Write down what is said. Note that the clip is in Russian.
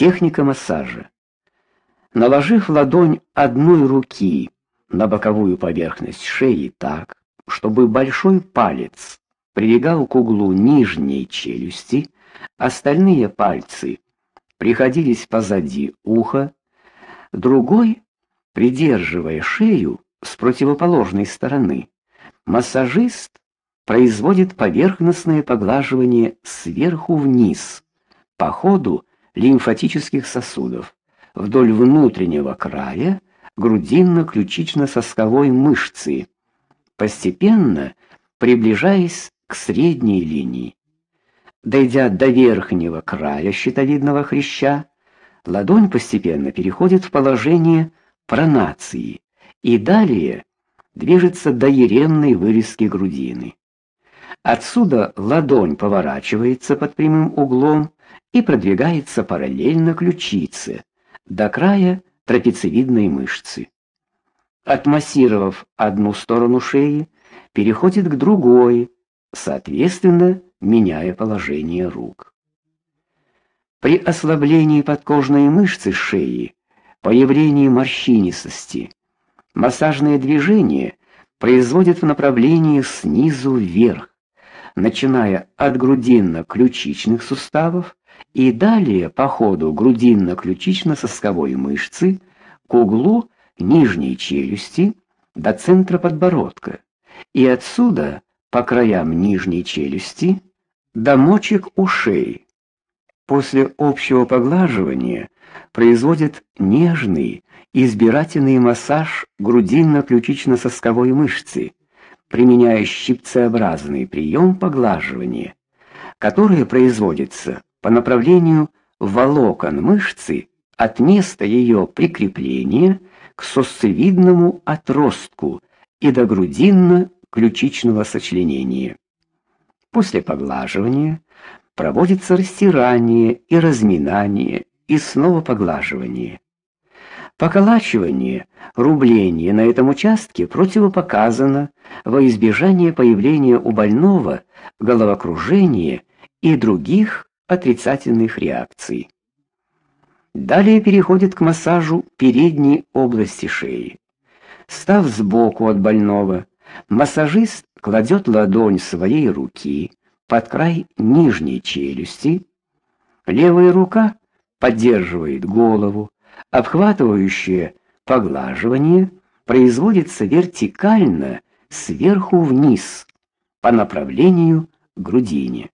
Техника массажа. Наложив ладонь одной руки на боковую поверхность шеи так, чтобы большой палец прилегал к углу нижней челюсти, остальные пальцы приходились позади уха, другой, придерживая шею с противоположной стороны, массажист производит поверхностное поглаживание сверху вниз по ходу лимфатических сосудов вдоль внутреннего края грудинно-ключично-сосковой мышцы, постепенно приближаясь к средней линии. Дойдя до верхнего края щитовидного хряща, ладонь постепенно переходит в положение пронации и далее движется до еремной вырезки грудины. Отсюда ладонь поворачивается под прямым углом и продвигается параллельно ключице до края трапециевидной мышцы. Отмассировав одну сторону шеи, переходит к другой, соответственно, меняя положение рук. При ослаблении подкожной мышцы шеи, появлении морщинистости, массажные движения производят в направлении снизу вверх, начиная от грудинно-ключичных суставов и далее по ходу грудинно-ключично-сосковой мышцы к углу нижней челюсти до центра подбородка и отсюда по краям нижней челюсти до мочек ушей. После общего поглаживания производят нежный избирательный массаж грудинно-ключично-сосковой мышцы, применяя щипцеобразный прием поглаживания, который производится по направлению волокон мышцы от места ее прикрепления к сосцевидному отростку и до грудинно-ключичного сочленения. После поглаживания проводится растирание и разминание и снова поглаживание. Поколачивание, рубление на этом участке противопоказано во избежание появления у больного головокружения и других отрицательных реакций. Далее переходит к массажу передней области шеи. Став сбоку от больного, массажист кладет ладонь своей руки под край нижней челюсти. Левая рука поддерживает голову, обхватывающее поглаживание производится вертикально сверху вниз по направлению к грудине.